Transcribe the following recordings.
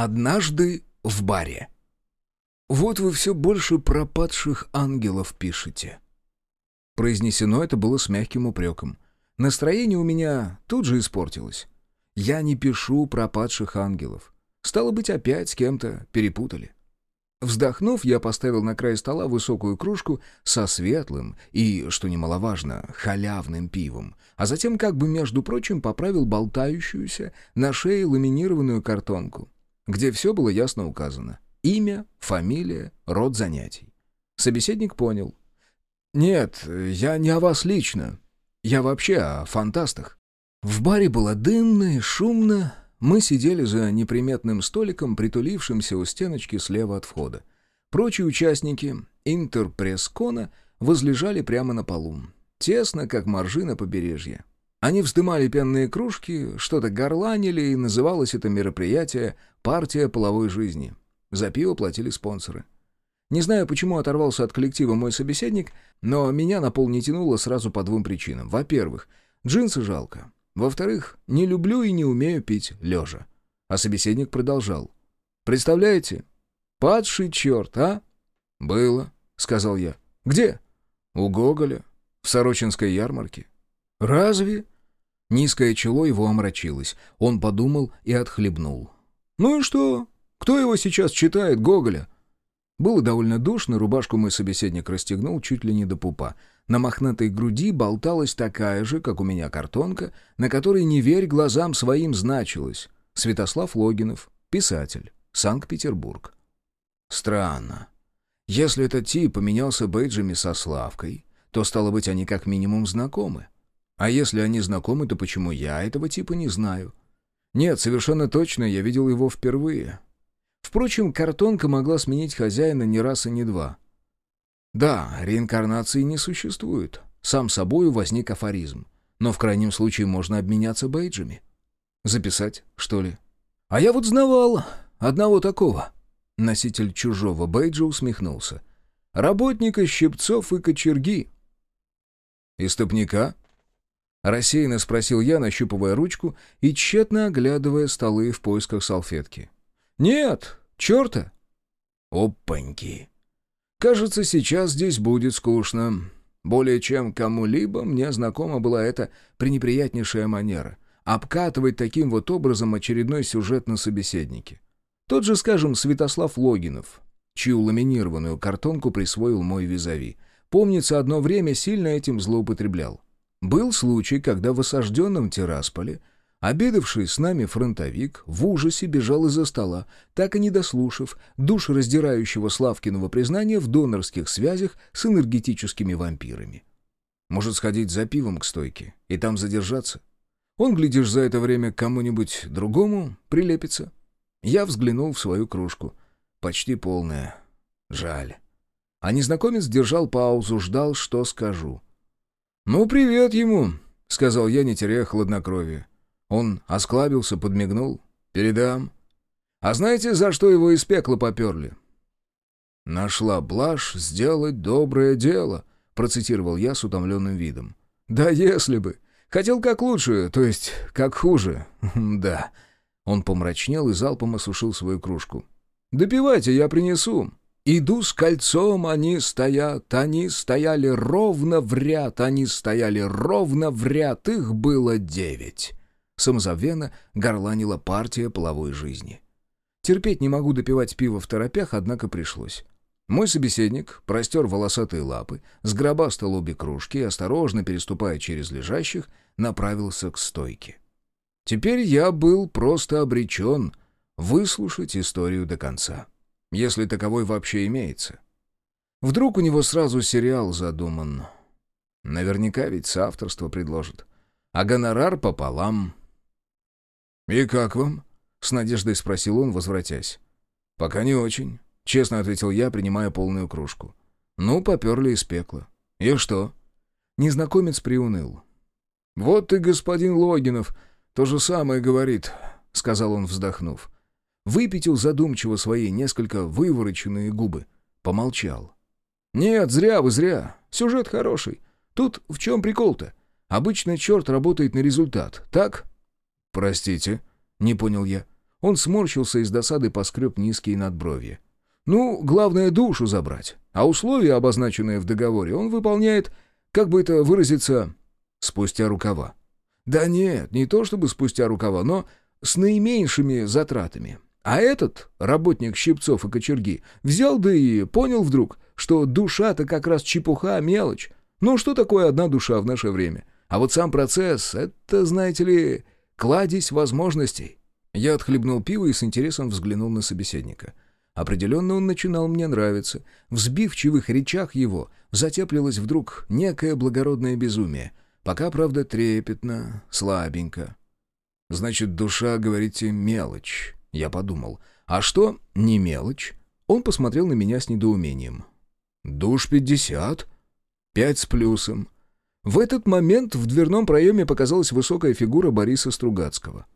Однажды в баре. «Вот вы все больше пропадших ангелов пишете». Произнесено это было с мягким упреком. Настроение у меня тут же испортилось. Я не пишу пропадших ангелов. Стало быть, опять с кем-то перепутали. Вздохнув, я поставил на край стола высокую кружку со светлым и, что немаловажно, халявным пивом, а затем, как бы между прочим, поправил болтающуюся на шее ламинированную картонку, где все было ясно указано. Имя, фамилия, род занятий. Собеседник понял. «Нет, я не о вас лично. Я вообще о фантастах». В баре было дымно и шумно, мы сидели за неприметным столиком, притулившимся у стеночки слева от входа. Прочие участники интерпресс-кона возлежали прямо на полу. Тесно, как моржи на побережье. Они вздымали пенные кружки, что-то горланили, и называлось это мероприятие «Партия половой жизни». За пиво платили спонсоры. Не знаю, почему оторвался от коллектива мой собеседник, но меня на пол не тянуло сразу по двум причинам. Во-первых, джинсы жалко. Во-вторых, не люблю и не умею пить лежа. А собеседник продолжал. «Представляете? Падший черт, а?» «Было», — сказал я. «Где?» «У Гоголя. В Сорочинской ярмарке». «Разве?» Низкое чело его омрачилось. Он подумал и отхлебнул. «Ну и что? Кто его сейчас читает, Гоголя?» Было довольно душно, рубашку мой собеседник расстегнул чуть ли не до пупа. На мохнатой груди болталась такая же, как у меня картонка, на которой «Не верь глазам своим» значилось. Святослав Логинов, писатель, Санкт-Петербург. Странно. Если этот тип поменялся бейджами со Славкой, то, стало быть, они как минимум знакомы. А если они знакомы, то почему я этого типа не знаю? Нет, совершенно точно, я видел его впервые. Впрочем, картонка могла сменить хозяина не раз и не два. Да, реинкарнации не существует. Сам собою возник афоризм. Но в крайнем случае можно обменяться бейджами. Записать, что ли? А я вот знавал одного такого. Носитель чужого бейджа усмехнулся. Работника щипцов и кочерги. «Истопника?» Рассеянно спросил я, нащупывая ручку и тщетно оглядывая столы в поисках салфетки. «Нет, черта!» «Опаньки!» Кажется, сейчас здесь будет скучно. Более чем кому-либо мне знакома была эта пренеприятнейшая манера — обкатывать таким вот образом очередной сюжет на собеседнике. Тот же, скажем, Святослав Логинов, чью ламинированную картонку присвоил мой визави. Помнится, одно время сильно этим злоупотреблял. Был случай, когда в осажденном Тирасполе Обедавший с нами фронтовик в ужасе бежал из-за стола, так и не дослушав душераздирающего Славкиного признания в донорских связях с энергетическими вампирами. Может сходить за пивом к стойке и там задержаться? Он, глядишь, за это время кому-нибудь другому прилепится. Я взглянул в свою кружку. Почти полная. Жаль. А незнакомец держал паузу, ждал, что скажу. «Ну, привет ему», — сказал я, не теряя хладнокровия. Он осклабился, подмигнул. «Передам». «А знаете, за что его из пекла поперли?» «Нашла блажь сделать доброе дело», — процитировал я с утомленным видом. «Да если бы. Хотел как лучше, то есть как хуже. да». Он помрачнел и залпом осушил свою кружку. «Допивайте, я принесу». Иду с кольцом, они стоят, они стояли ровно в ряд, они стояли ровно в ряд, их было девять самозабвенно горланила партия половой жизни. Терпеть не могу допивать пиво в торопях, однако пришлось. Мой собеседник простер волосатые лапы, сгробастал обе кружки и, осторожно переступая через лежащих, направился к стойке. Теперь я был просто обречен выслушать историю до конца, если таковой вообще имеется. Вдруг у него сразу сериал задуман. Наверняка ведь соавторство предложит. А гонорар пополам. «И как вам?» — с надеждой спросил он, возвратясь. «Пока не очень», — честно ответил я, принимая полную кружку. «Ну, поперли из пекла. И что?» Незнакомец приуныл. «Вот ты, господин Логинов, то же самое говорит», — сказал он, вздохнув. Выпятил задумчиво свои несколько вывороченные губы. Помолчал. «Нет, зря вы, зря. Сюжет хороший. Тут в чем прикол-то? Обычно черт работает на результат, так?» «Простите», — не понял я. Он сморщился и с досады поскреб низкие надбровья. «Ну, главное, душу забрать. А условия, обозначенные в договоре, он выполняет, как бы это выразиться, спустя рукава. Да нет, не то чтобы спустя рукава, но с наименьшими затратами. А этот, работник Щипцов и Кочерги, взял да и понял вдруг, что душа-то как раз чепуха, мелочь. Ну что такое одна душа в наше время? А вот сам процесс — это, знаете ли, кладезь возможностей. Я отхлебнул пиво и с интересом взглянул на собеседника. Определенно он начинал мне нравиться. В сбивчивых речах его затеплилось вдруг некое благородное безумие. Пока, правда, трепетно, слабенько. «Значит, душа, говорите, мелочь», — я подумал. «А что не мелочь?» Он посмотрел на меня с недоумением. «Душ пятьдесят?» «Пять с плюсом. В этот момент в дверном проеме показалась высокая фигура Бориса Стругацкого.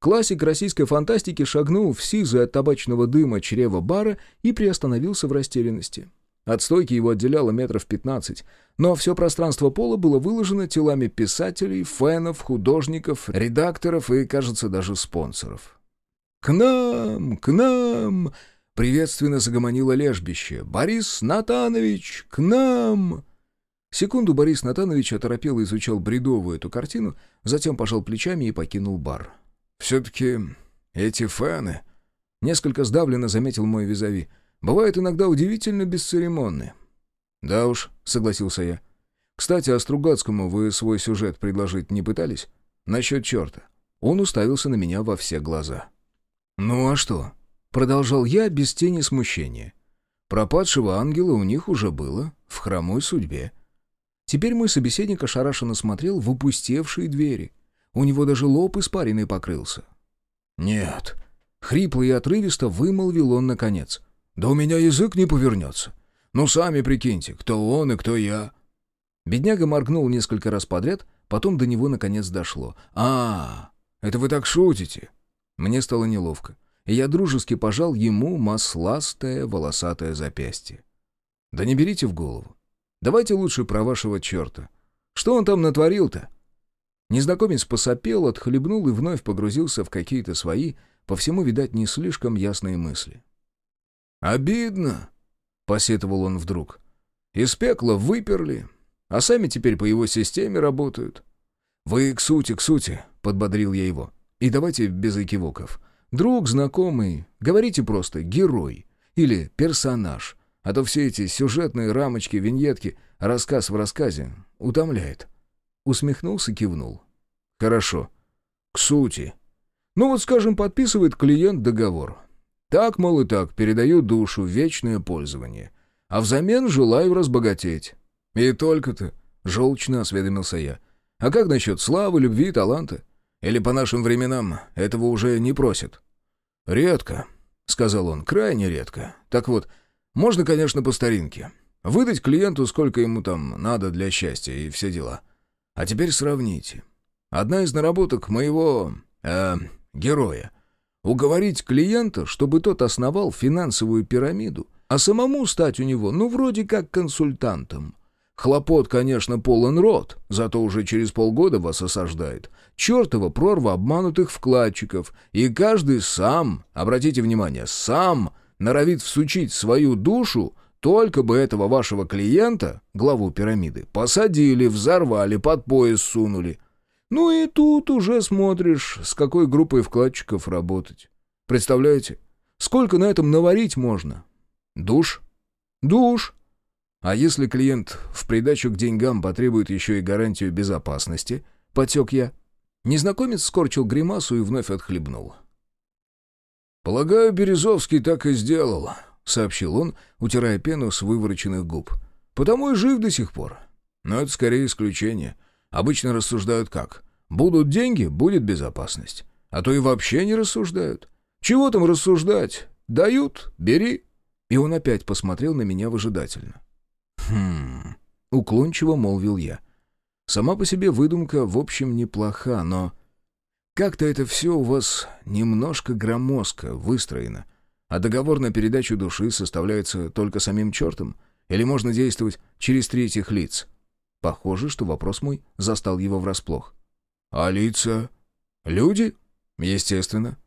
Классик российской фантастики шагнул в сизое от табачного дыма чрево бара и приостановился в растерянности. От стойки его отделяло метров пятнадцать, но все пространство пола было выложено телами писателей, фенов, художников, редакторов и, кажется, даже спонсоров. «К нам! К нам!» — приветственно загомонило лежбище. «Борис Натанович! К нам!» Секунду Борис Натанович оторопело изучал бредовую эту картину, затем пожал плечами и покинул бар. «Все-таки эти фаны...» Несколько сдавленно заметил мой визави. «Бывают иногда удивительно бесцеремонны». «Да уж», — согласился я. «Кстати, а Стругацкому вы свой сюжет предложить не пытались? Насчет черта». Он уставился на меня во все глаза. «Ну а что?» — продолжал я без тени смущения. «Пропадшего ангела у них уже было, в хромой судьбе. Теперь мой собеседник ошарашенно смотрел в упустевшие двери. У него даже лоб испаренный покрылся. «Нет». Хрипло и отрывисто вымолвил он наконец. «Да у меня язык не повернется. Ну, сами прикиньте, кто он и кто я». Бедняга моргнул несколько раз подряд, потом до него наконец дошло. «А, это вы так шутите?» Мне стало неловко, и я дружески пожал ему масластое волосатое запястье. «Да не берите в голову. Давайте лучше про вашего черта. Что он там натворил-то?» Незнакомец посопел, отхлебнул и вновь погрузился в какие-то свои, по всему, видать, не слишком ясные мысли. «Обидно», — посетовал он вдруг. «Из пекла выперли, а сами теперь по его системе работают». «Вы к сути, к сути», — подбодрил я его. «И давайте без экивоков. Друг, знакомый, говорите просто «герой» или «персонаж». А то все эти сюжетные рамочки, виньетки, рассказ в рассказе утомляет. Усмехнулся, кивнул. Хорошо. К сути. Ну вот, скажем, подписывает клиент договор. Так, мол, и так, передаю душу вечное пользование. А взамен желаю разбогатеть. И только-то, желчно осведомился я. А как насчет славы, любви, таланта? Или по нашим временам этого уже не просят? Редко, сказал он, крайне редко. Так вот, можно, конечно, по старинке. Выдать клиенту, сколько ему там надо для счастья и все дела. А теперь сравните. Одна из наработок моего... Э, героя. Уговорить клиента, чтобы тот основал финансовую пирамиду, а самому стать у него, ну, вроде как консультантом. Хлопот, конечно, полон рот, зато уже через полгода вас осаждает. Чертова прорва обманутых вкладчиков, и каждый сам, обратите внимание, сам норовит всучить свою душу, только бы этого вашего клиента, главу пирамиды, посадили, взорвали, под пояс сунули. Ну и тут уже смотришь, с какой группой вкладчиков работать. Представляете, сколько на этом наварить можно? Душ? Душ. А если клиент в придачу к деньгам потребует еще и гарантию безопасности, потек я. Незнакомец скорчил гримасу и вновь отхлебнул. «Полагаю, Березовский так и сделал», — сообщил он, утирая пену с вывороченных губ. «Потому и жив до сих пор. Но это скорее исключение. Обычно рассуждают как? Будут деньги — будет безопасность. А то и вообще не рассуждают. Чего там рассуждать? Дают — бери». И он опять посмотрел на меня выжидательно. «Хм...» — уклончиво молвил я. «Сама по себе выдумка, в общем, неплоха, но...» Как-то это все у вас немножко громоздко выстроено. А договор на передачу души составляется только самим чертом? Или можно действовать через третьих лиц? Похоже, что вопрос мой застал его врасплох. «А лица? Люди?» «Естественно».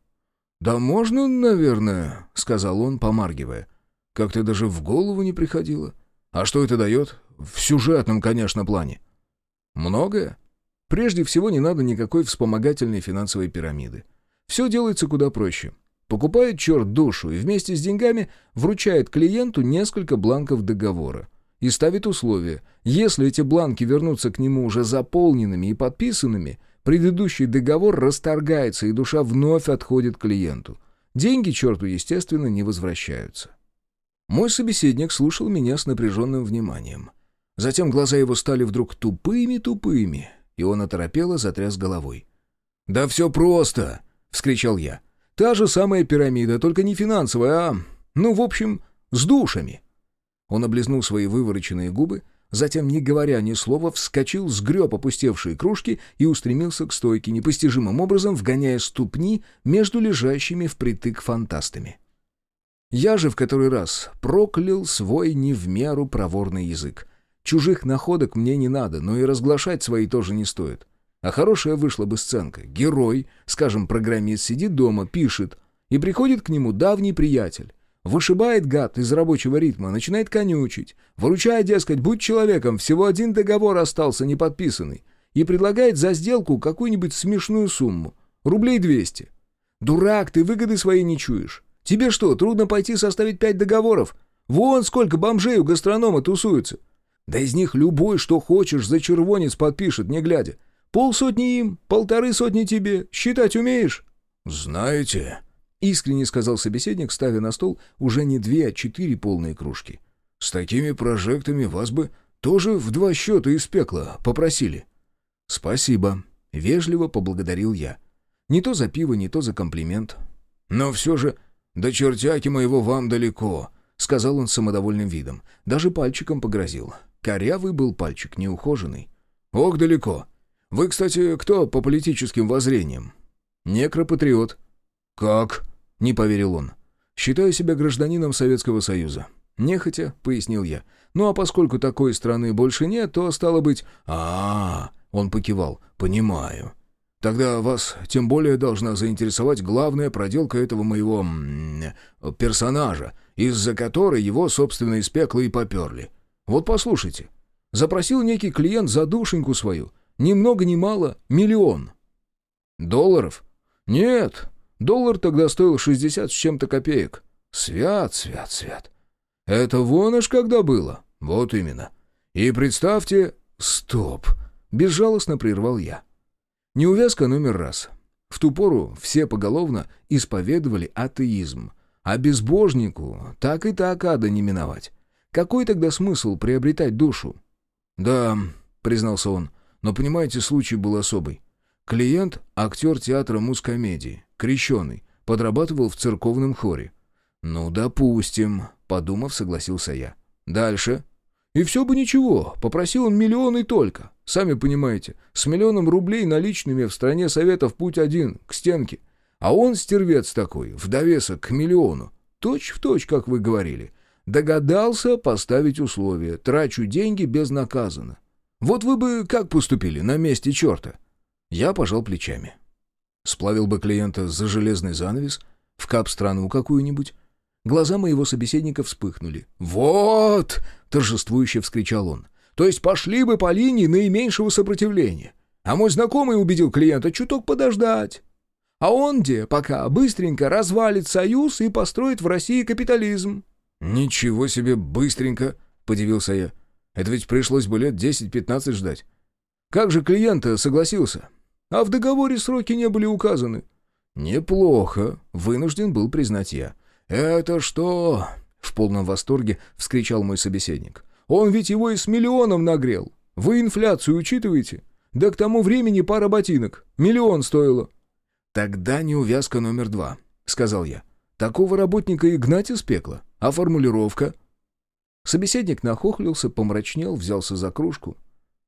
«Да можно, наверное», — сказал он, помаргивая. «Как-то даже в голову не приходило. А что это дает? В сюжетном, конечно, плане». «Многое. Прежде всего, не надо никакой вспомогательной финансовой пирамиды. Все делается куда проще. Покупает черт душу и вместе с деньгами вручает клиенту несколько бланков договора. И ставит условие. Если эти бланки вернутся к нему уже заполненными и подписанными, предыдущий договор расторгается, и душа вновь отходит клиенту. Деньги черту, естественно, не возвращаются. Мой собеседник слушал меня с напряженным вниманием. Затем глаза его стали вдруг тупыми-тупыми, и он оторопело затряс головой. «Да все просто!» — вскричал я. Та же самая пирамида, только не финансовая, а... Ну, в общем, с душами». Он облизнул свои вывороченные губы, затем, не говоря ни слова, вскочил, сгреб опустевшие кружки и устремился к стойке, непостижимым образом вгоняя ступни между лежащими впритык фантастами. Я же в который раз проклял свой не в меру проворный язык. Чужих находок мне не надо, но и разглашать свои тоже не стоит. А хорошая вышла бы сценка. Герой, скажем, программист, сидит дома, пишет, и приходит к нему давний приятель. Вышибает гад из рабочего ритма, начинает конючить, выручая, дескать, будь человеком, всего один договор остался неподписанный, и предлагает за сделку какую-нибудь смешную сумму, рублей 200. Дурак, ты выгоды своей не чуешь. Тебе что, трудно пойти составить пять договоров? Вон сколько бомжей у гастронома тусуются. Да из них любой, что хочешь, за червонец подпишет, не глядя. Полсотни им, полторы сотни тебе. Считать умеешь?» «Знаете...» — искренне сказал собеседник, ставя на стол уже не две, а четыре полные кружки. «С такими прожектами вас бы тоже в два счета из пекла попросили». «Спасибо», — вежливо поблагодарил я. Не то за пиво, не то за комплимент. «Но все же до чертяки моего вам далеко», — сказал он самодовольным видом. Даже пальчиком погрозил. Корявый был пальчик, неухоженный. «Ох, далеко. Вы, кстати, кто по политическим воззрениям?» «Некропатриот». «Как?» — не поверил он. «Считаю себя гражданином Советского Союза». «Нехотя», — пояснил я. «Ну а поскольку такой страны больше нет, то стало быть...» а, -а, -а он покивал. «Понимаю. Тогда вас тем более должна заинтересовать главная проделка этого моего... персонажа, из-за которой его, собственно, из пекла и поперли. Вот послушайте. Запросил некий клиент за душеньку свою, ни много ни мало миллион. Долларов? Нет, доллар тогда стоил 60 с чем-то копеек. Свят, свят, свят. Это вон аж когда было. Вот именно. И представьте... Стоп! Безжалостно прервал я. Неувязка номер раз. В ту пору все поголовно исповедовали атеизм, а безбожнику так и так ада не миновать. Какой тогда смысл приобретать душу? «Да», — признался он, но, понимаете, случай был особый. Клиент — актер театра мускомедии, крещеный, подрабатывал в церковном хоре. «Ну, допустим», — подумав, согласился я. «Дальше?» «И все бы ничего, попросил он миллионы только. Сами понимаете, с миллионом рублей наличными в стране советов путь один, к стенке. А он, стервец такой, в довесок к миллиону. Точь в точь, как вы говорили. Догадался поставить условия. Трачу деньги безнаказанно. Вот вы бы как поступили на месте черта?» Я пожал плечами. Сплавил бы клиента за железный занавес, в кап-страну какую-нибудь. Глаза моего собеседника вспыхнули. «Вот!» — торжествующе вскричал он. «То есть пошли бы по линии наименьшего сопротивления. А мой знакомый убедил клиента чуток подождать. А он где, пока быстренько развалит союз и построит в России капитализм». «Ничего себе быстренько!» — подивился я. Это ведь пришлось бы лет 10-15 ждать. Как же клиент согласился? А в договоре сроки не были указаны. Неплохо, вынужден был признать я. Это что? В полном восторге вскричал мой собеседник. Он ведь его и с миллионом нагрел. Вы инфляцию учитываете? Да к тому времени пара ботинок. Миллион стоило. Тогда неувязка номер два, сказал я. Такого работника и гнать из пекла. А формулировка? Собеседник нахохлился, помрачнел, взялся за кружку.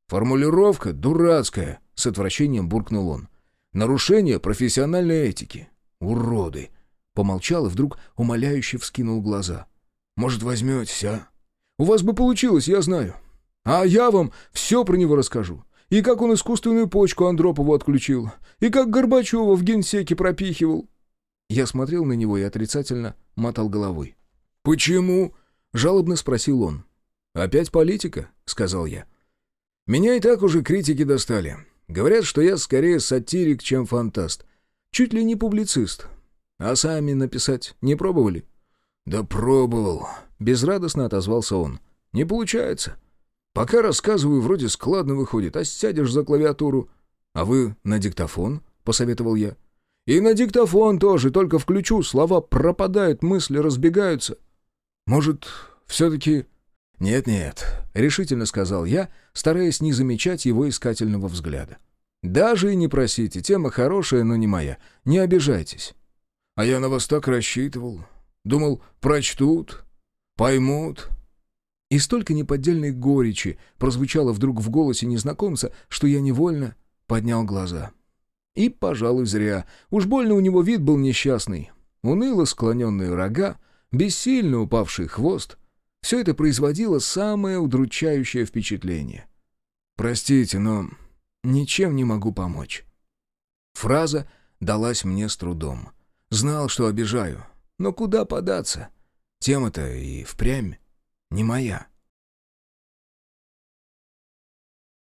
«Формулировка дурацкая!» — с отвращением буркнул он. «Нарушение профессиональной этики. Уроды!» Помолчал и вдруг умоляюще вскинул глаза. «Может, возьметесь, а? У вас бы получилось, я знаю. А я вам все про него расскажу. И как он искусственную почку Андропову отключил, и как Горбачева в генсеке пропихивал». Я смотрел на него и отрицательно мотал головой. «Почему?» — жалобно спросил он. «Опять политика?» — сказал я. «Меня и так уже критики достали. Говорят, что я скорее сатирик, чем фантаст. Чуть ли не публицист. А сами написать не пробовали?» «Да пробовал», — безрадостно отозвался он. «Не получается. Пока рассказываю, вроде складно выходит, а сядешь за клавиатуру. А вы на диктофон?» — посоветовал я. «И на диктофон тоже, только включу, слова пропадают, мысли разбегаются. Может, все-таки...» «Нет-нет», — решительно сказал я, стараясь не замечать его искательного взгляда. «Даже и не просите, тема хорошая, но не моя. Не обижайтесь». «А я на вас так рассчитывал. Думал, прочтут, поймут». И столько неподдельной горечи прозвучало вдруг в голосе незнакомца, что я невольно поднял глаза. И, пожалуй, зря. Уж больно у него вид был несчастный. Уныло склоненные рога, бессильно упавший хвост. Все это производило самое удручающее впечатление. «Простите, но ничем не могу помочь». Фраза далась мне с трудом. Знал, что обижаю. Но куда податься? Тема-то и впрямь не моя.